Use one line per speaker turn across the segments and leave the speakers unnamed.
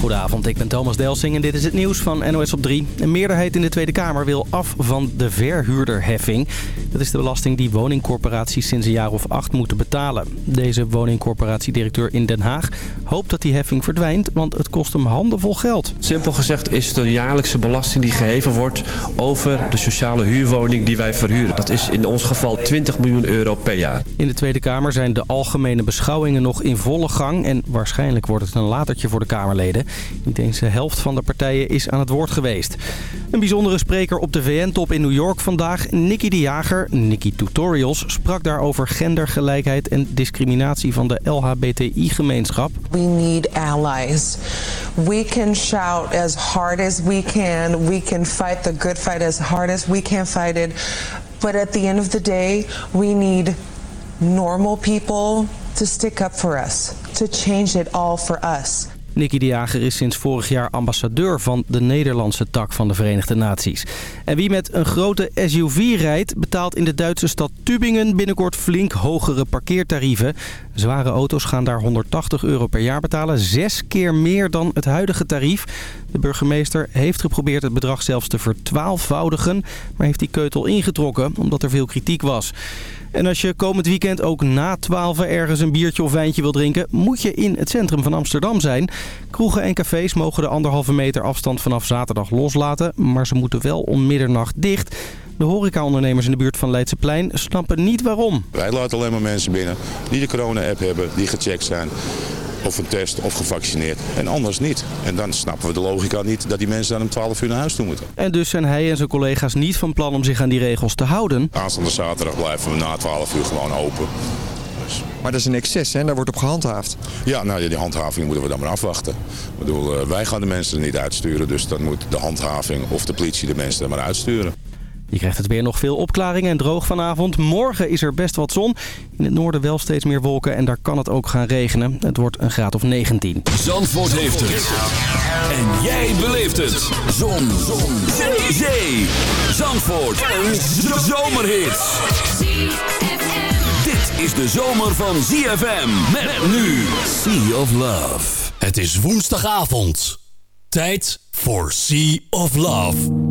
Goedenavond, ik ben Thomas Delsing en dit is het nieuws van NOS op 3. Een meerderheid in de Tweede Kamer wil af van de verhuurderheffing. Dat is de belasting die woningcorporaties sinds een jaar of acht moeten betalen. Deze woningcorporatiedirecteur in Den Haag hoopt dat die heffing verdwijnt, want het kost hem handenvol geld.
Simpel gezegd is het de jaarlijkse belasting die geheven wordt over de sociale huurwoning die wij verhuren. Dat is in ons geval 20 miljoen euro per jaar.
In de Tweede Kamer zijn de algemene beschouwingen nog in volle gang en waarschijnlijk wordt het een latertje voor de Kamerleden. Niet eens de helft van de partijen is aan het woord geweest. Een bijzondere spreker op de VN-top in New York vandaag, Nicky de Jager Nikki Tutorials, sprak daarover gendergelijkheid en discriminatie van de LHBTI-gemeenschap.
We need allies. We can shout as hard as we can. We can fight the good fight as hard as we can fight it. But at the end of the day, we need normal people to stick up for us, to change it all for us.
Nicky de Jager is sinds vorig jaar ambassadeur van de Nederlandse tak van de Verenigde Naties. En wie met een grote SUV rijdt, betaalt in de Duitse stad Tübingen binnenkort flink hogere parkeertarieven. Zware auto's gaan daar 180 euro per jaar betalen, zes keer meer dan het huidige tarief. De burgemeester heeft geprobeerd het bedrag zelfs te vertwaalfvoudigen... maar heeft die keutel ingetrokken omdat er veel kritiek was. En als je komend weekend ook na 12 ergens een biertje of wijntje wil drinken... moet je in het centrum van Amsterdam zijn. Kroegen en cafés mogen de anderhalve meter afstand vanaf zaterdag loslaten... maar ze moeten wel om middernacht dicht... De horecaondernemers in de buurt van Leidseplein snappen niet waarom.
Wij laten alleen maar mensen binnen die de corona-app hebben, die gecheckt zijn of een test of gevaccineerd. En anders niet. En dan snappen we de logica niet dat die mensen dan om 12 uur naar huis toe moeten.
En dus zijn hij en zijn collega's niet van plan om zich aan die regels te houden.
Aanstaande zaterdag blijven we na 12 uur gewoon open. Dus...
Maar dat is een excess, hè? Daar wordt op gehandhaafd.
Ja, nou, ja, die handhaving moeten we dan maar afwachten. Ik bedoel, eh, wij gaan de mensen er niet uitsturen, dus dan moet de handhaving of de politie de mensen er maar uitsturen.
Je krijgt het weer nog veel opklaringen en droog vanavond. Morgen is er best wat zon. In het noorden wel steeds meer wolken en daar kan het ook gaan regenen. Het wordt een graad of 19.
Zandvoort heeft het. En jij beleeft het. Zon. zon. Zee. Zee. Zandvoort. Een zomerhit. Dit is de zomer van ZFM. Met nu Sea of Love. Het is woensdagavond. Tijd voor Sea of Love.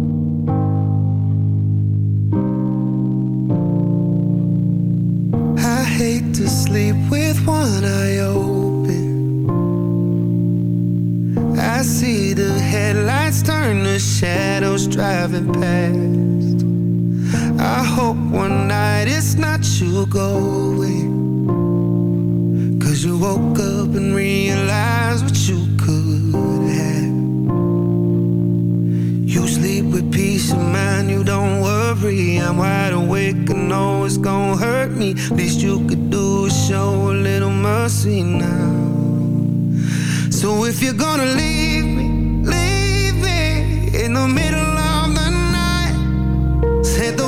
to sleep with one eye open. I see the headlights turn to shadows driving past. I hope one night it's not you going. Cause you woke up and realized what you peace of mind, you don't worry. I'm wide awake, and know it's gonna hurt me. Least you could do is show a little mercy now. So if you're gonna leave me, leave me in the middle of the night. Say the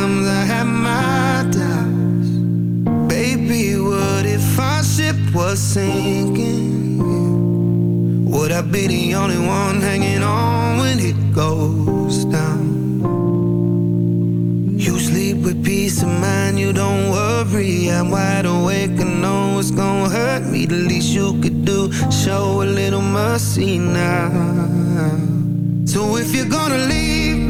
sinking. Would I be the only one hanging on when it goes down? You sleep with peace of mind, you don't worry. I'm wide awake and know it's gonna hurt me. The least you could do, show a little mercy now. So if you're gonna leave,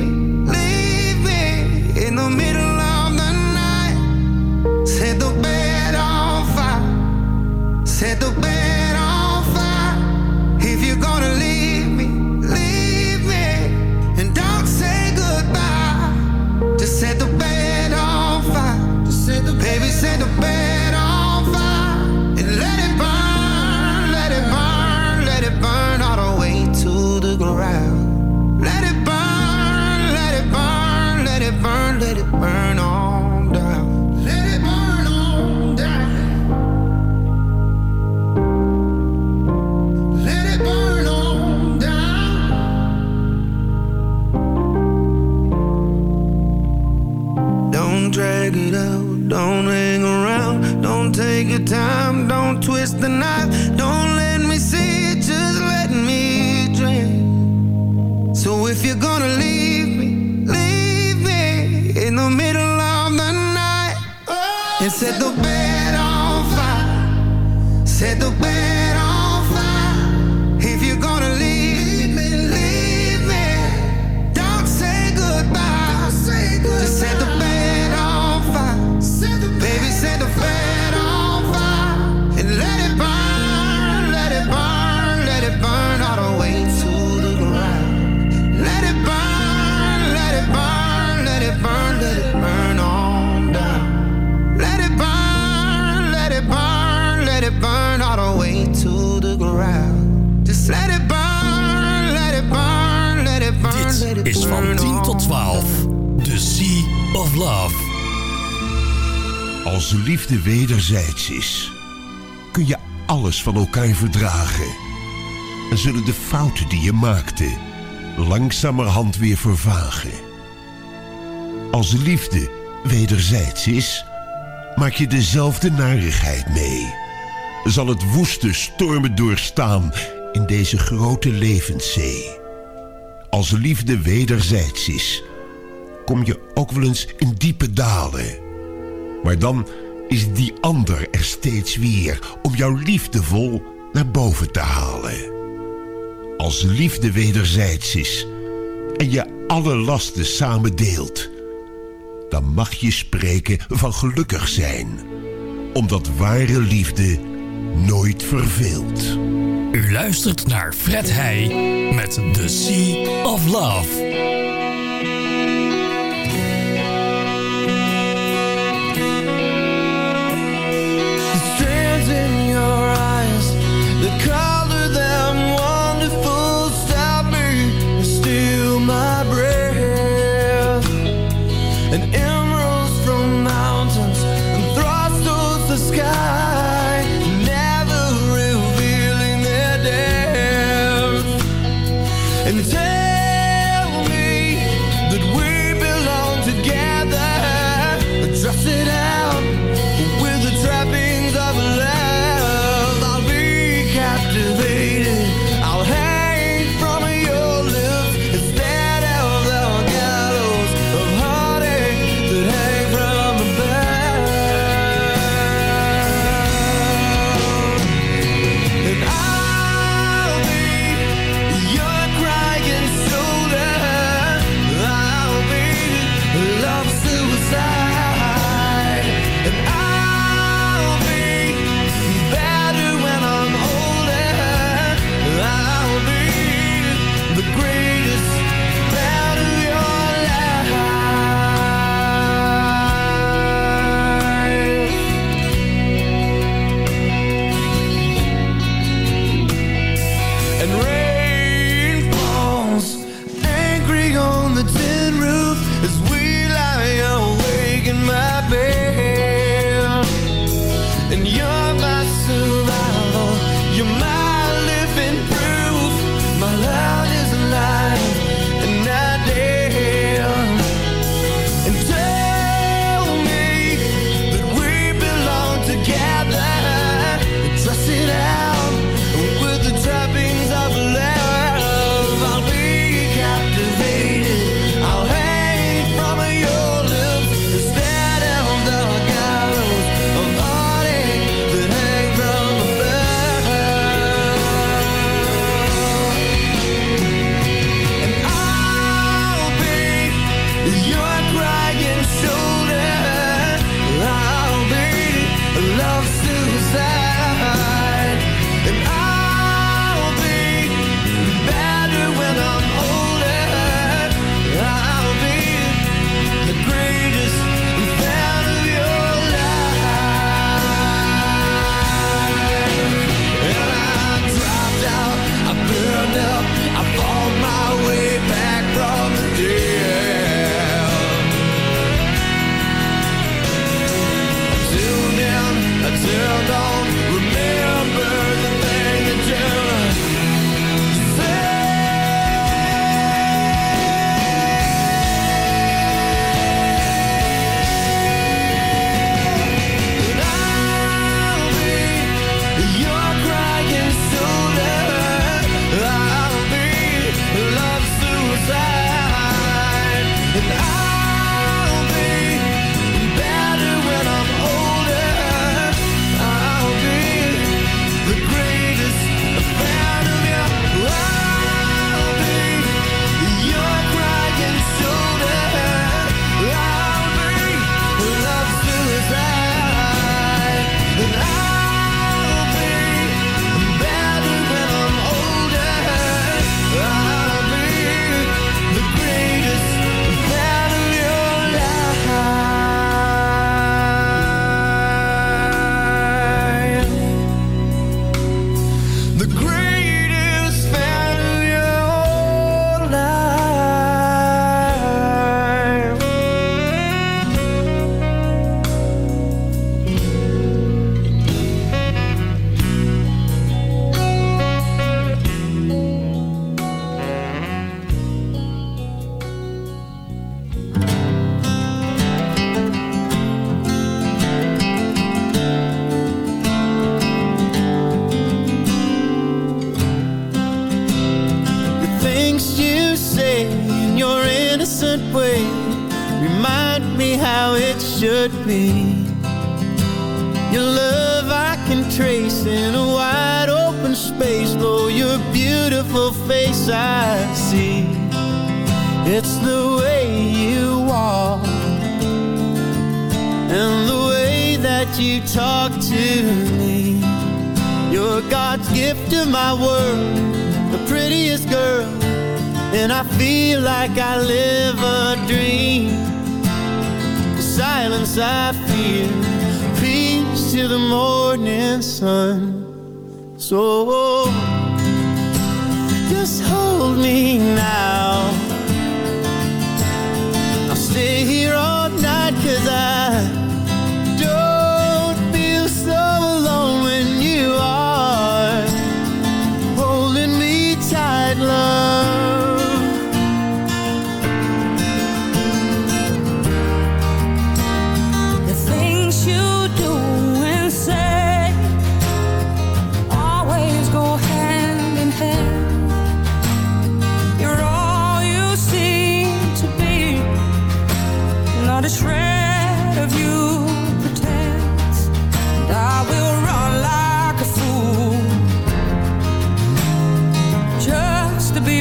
wederzijds is. Kun je alles van elkaar verdragen? En zullen de fouten die je maakte langzamerhand weer vervagen? Als liefde wederzijds is, maak je dezelfde narigheid mee. Zal het woeste stormen doorstaan in deze grote levenszee? Als liefde wederzijds is, kom je ook wel eens in diepe dalen. Maar dan is die ander er steeds weer om jou liefdevol naar boven te halen. Als liefde wederzijds is en je alle lasten samen deelt, dan mag je spreken van gelukkig zijn, omdat ware liefde nooit verveelt.
U luistert naar Fred Heij met The Sea of Love.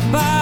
goodbye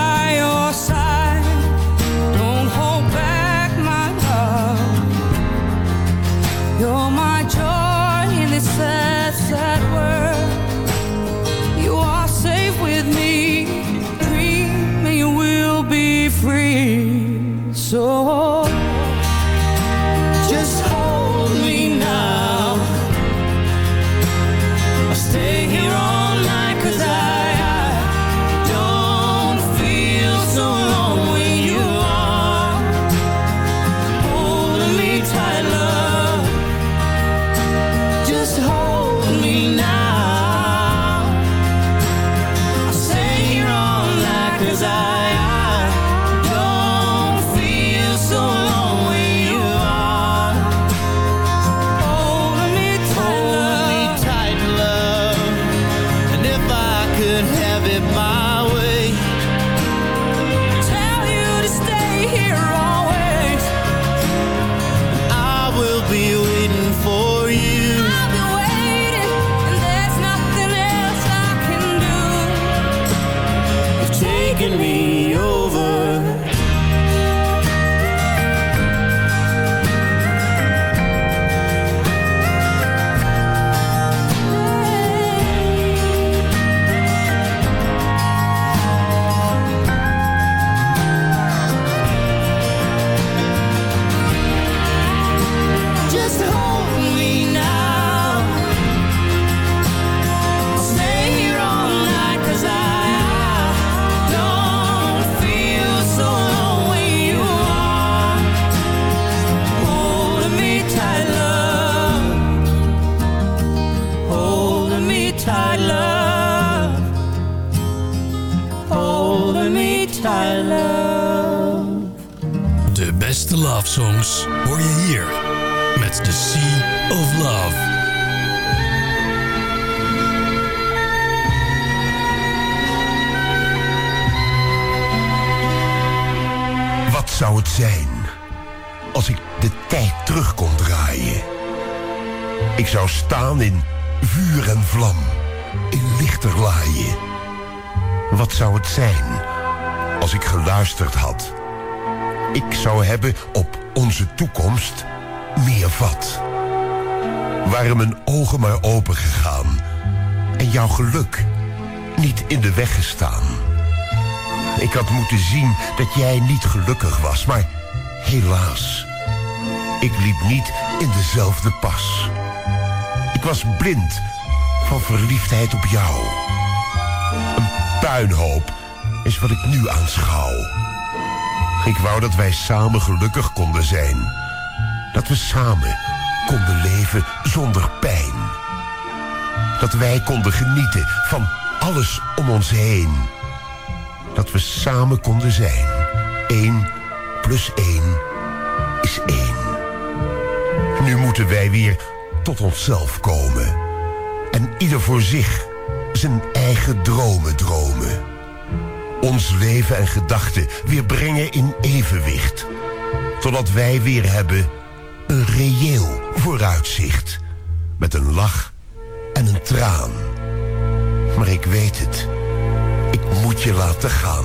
De beste love songs hoor je hier met The Sea of Love. Wat zou het zijn als ik de tijd terug kon draaien? Ik zou staan in vuur en vlam, in lichterlaaien. Wat zou het zijn als ik geluisterd had. Ik zou hebben
op onze toekomst meer vat. Waren mijn ogen maar open gegaan en jouw geluk niet in de weg gestaan. Ik had moeten zien dat jij niet gelukkig was, maar helaas, ik liep niet in dezelfde pas. Ik was blind van verliefdheid op jou. Een puinhoop is wat ik nu aanschouw. Ik wou dat wij samen gelukkig konden zijn. Dat we samen konden leven zonder pijn. Dat wij konden genieten van alles om ons heen. Dat we samen konden zijn. Eén plus één is één. Nu moeten wij weer tot onszelf komen. En ieder voor zich zijn eigen dromen dromen ons leven en gedachten weer brengen in evenwicht.
Zodat wij weer hebben een reëel vooruitzicht. Met een lach en een traan. Maar ik weet het, ik moet je laten gaan.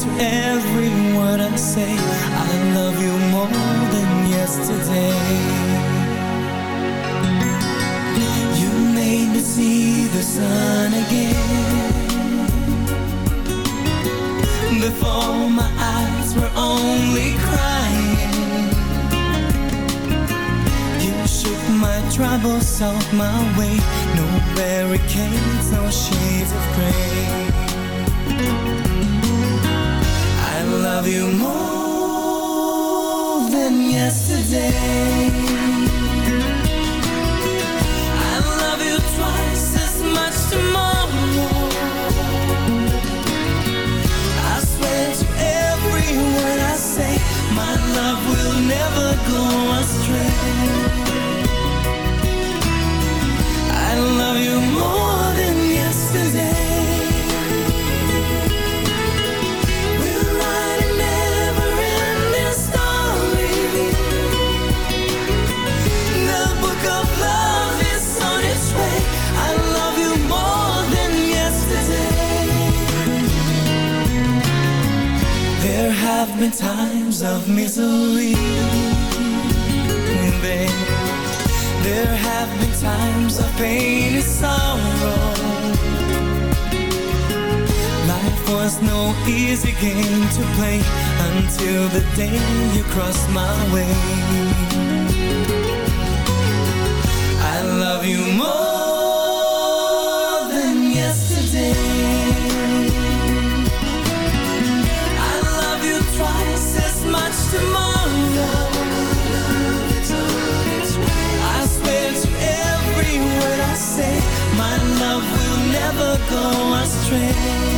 to every
word I say I love you more than yesterday You made me see the sun again Before my eyes were only crying You shook my troubles off my way No barricades, no shades of gray love you more than yesterday I love you twice as much tomorrow I swear to every word I say My love will never go astray been times of misery, babe. There have been times of pain and sorrow. Life was no easy game to play until the day you crossed my way. never go astray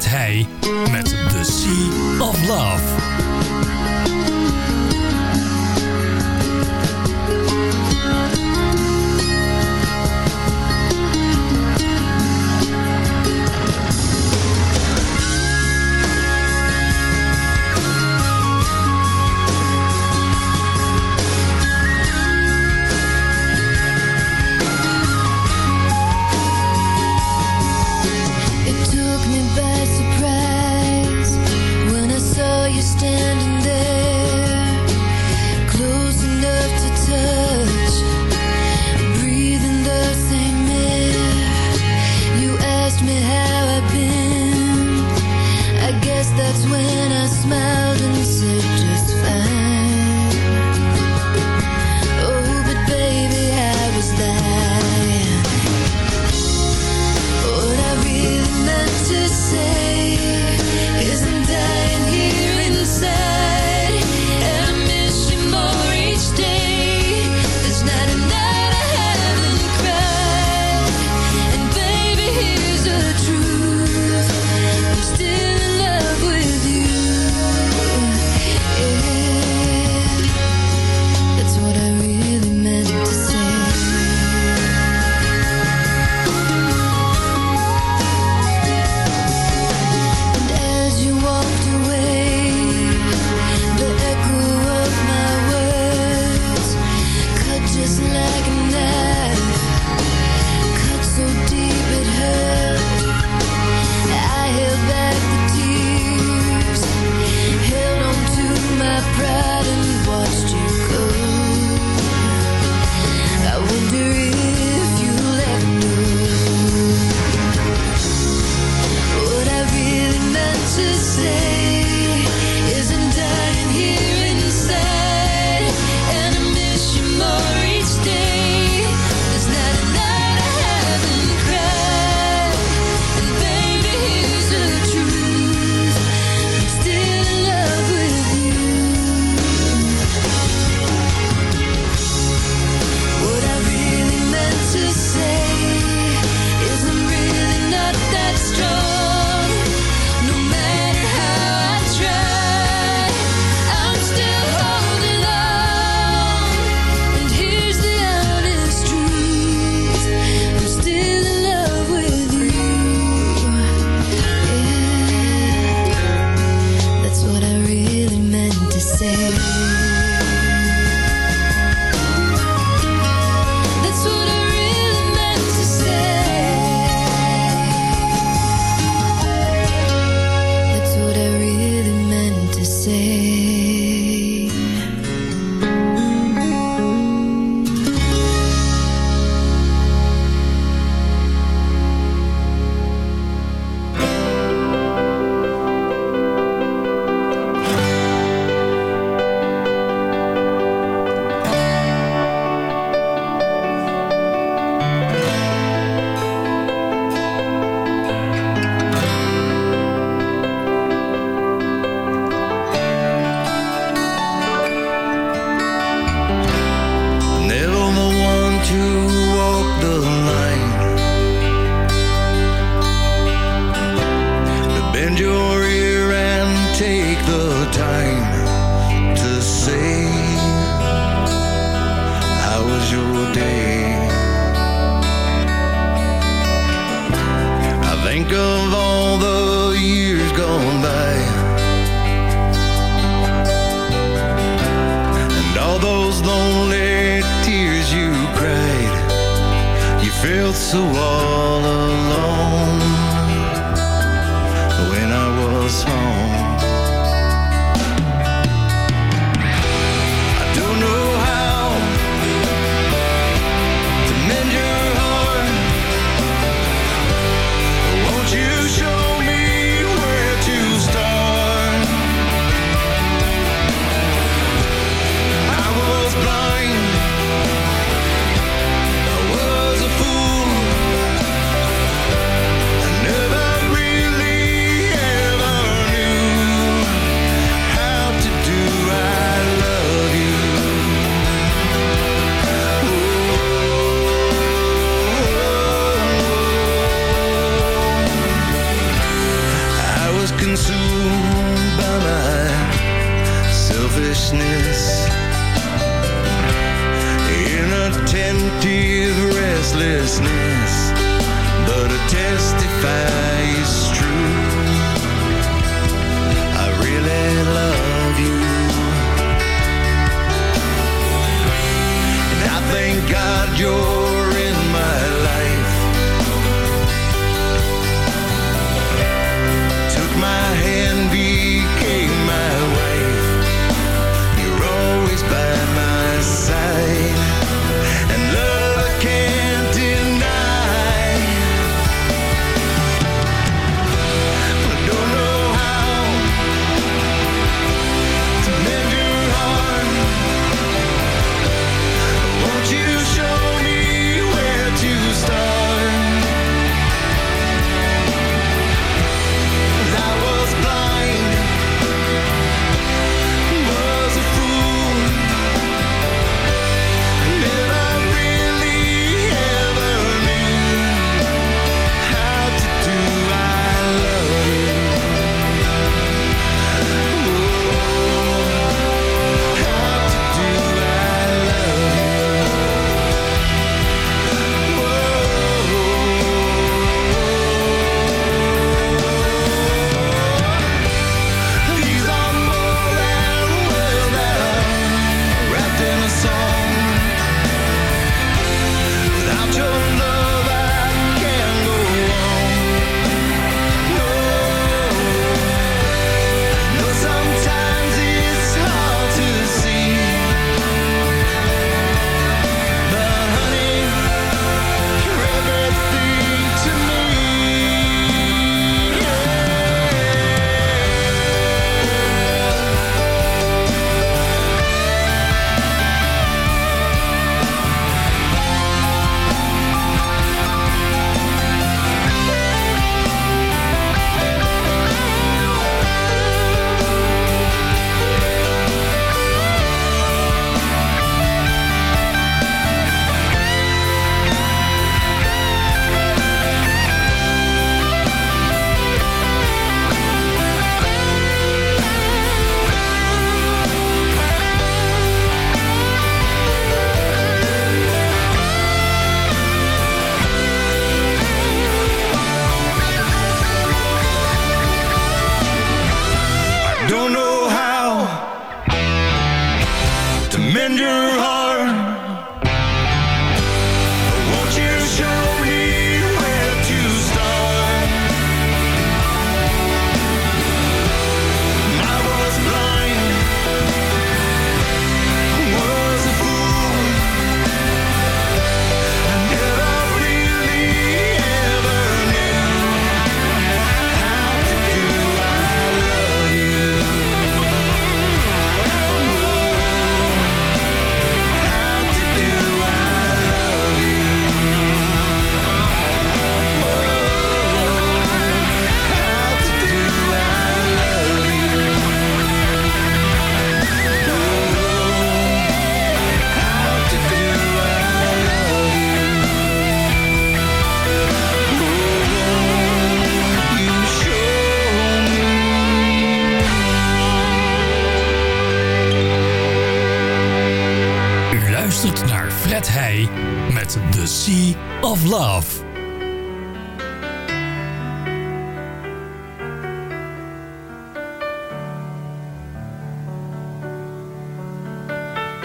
Ted Hey met The Sea of Love.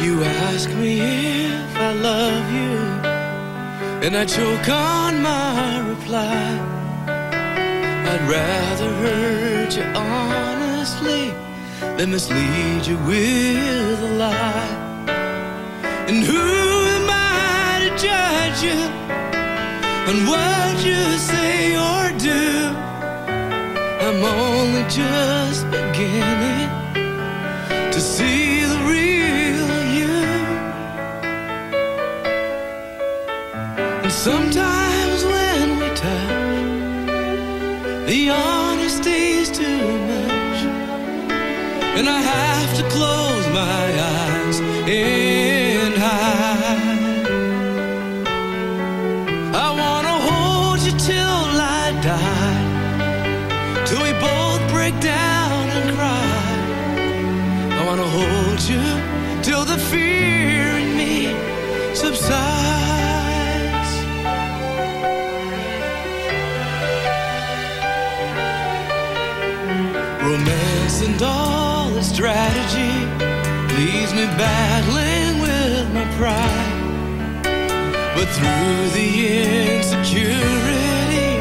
You ask me if I love you, and I choke on my reply. I'd rather hurt you honestly than mislead you with a lie. And who am I to judge you on what you say or do? I'm only just beginning Sometimes pride But through the insecurity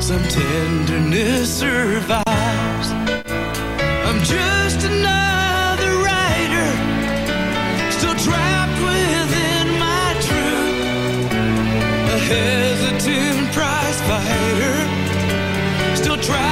Some tenderness survives I'm just another writer Still trapped within my truth A hesitant prize fighter Still trapped.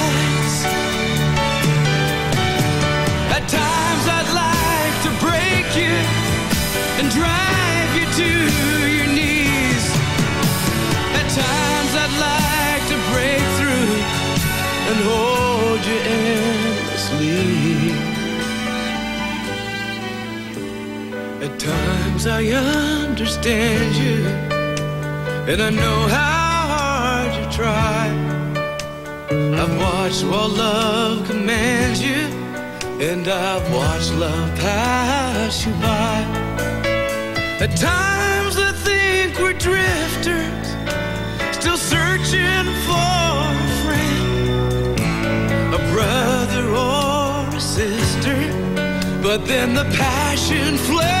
you and drive you to your knees. At times I'd like to break through and hold you endlessly. At times I understand you and I know how hard you try. I've watched while love commands you and I've watched love pass you by. At times I think we're drifters, still searching for a friend, a brother or a sister. But then the passion flares.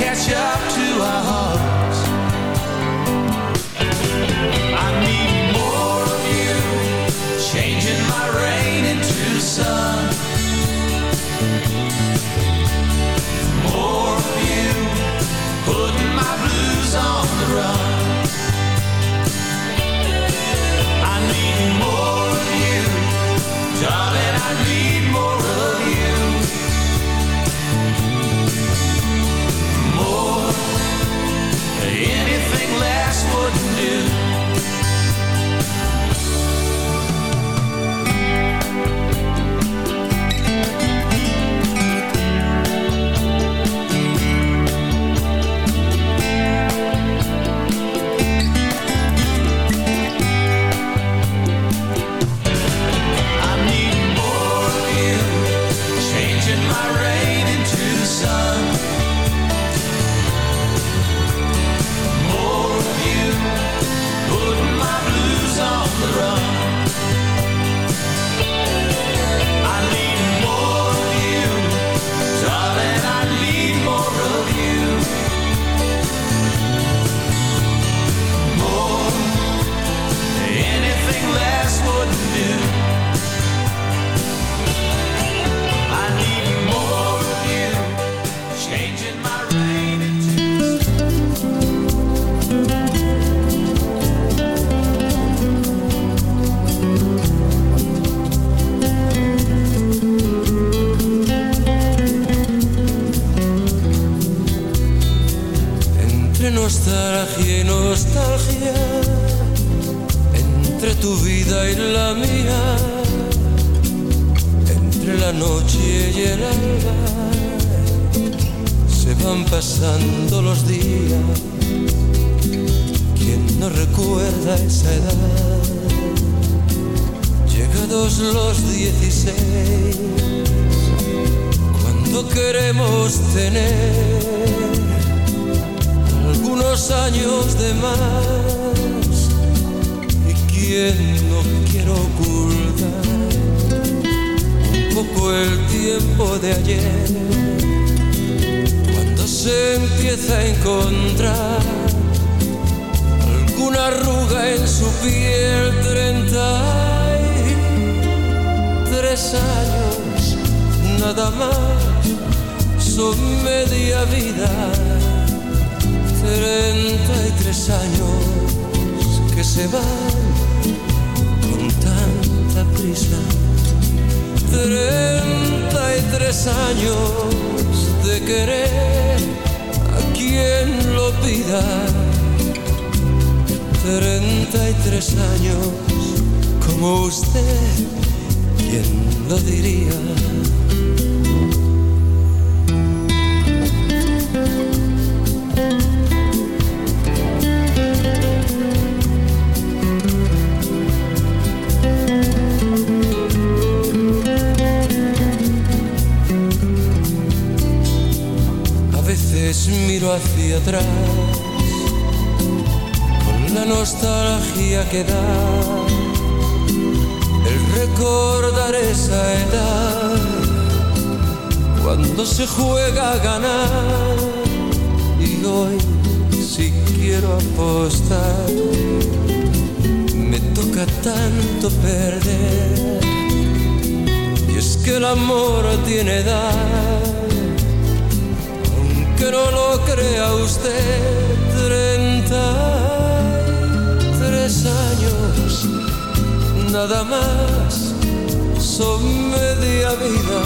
catch up
nostalgia entre tu vida y la mía, entre la noche y el alba, se van pasando los días. ¿Quién no recuerda esa edad? Llegados los 16, cuando queremos tener algunos años de más. ¿Y quién no quiero ocultar? Un poco el tiempo de ayer, cuando se empieza a encontrar alguna arruga en su piel treinta tres años, nada más, son media vida 33 años que se va con tanta prisa. 33 años de querer a quien lo pida. 33 años como usted, ¿quién lo diría? hacia atrás con la nostalgia que da el recordar esa edad cuando se juega a ganar y hoy si quiero apostar me toca tanto perder y es que el amor tiene edad que no lo crea usted, 33 años, nada más, son media vida,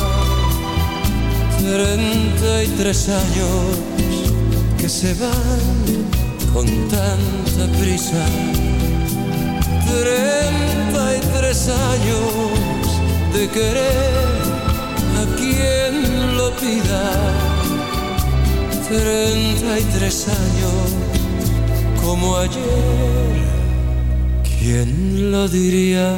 33 años que se van con tanta prisa, 33 años de querer a quien lo pida. 33 años como ayer,
¿quién lo diría?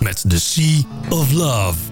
Met The Sea of Love.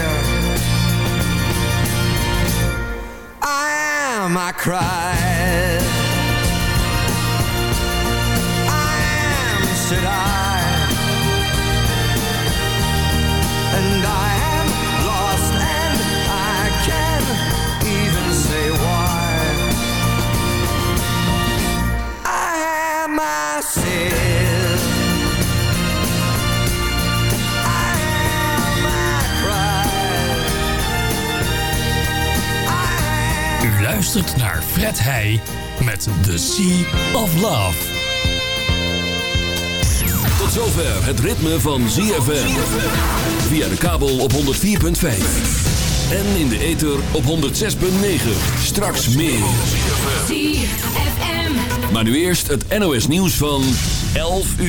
cried
luistert naar Fred Heij met The Sea of Love.
Tot zover het ritme van ZFM. Via de kabel op 104.5. En in de ether op 106.9. Straks meer. Maar nu eerst het NOS nieuws van 11 uur.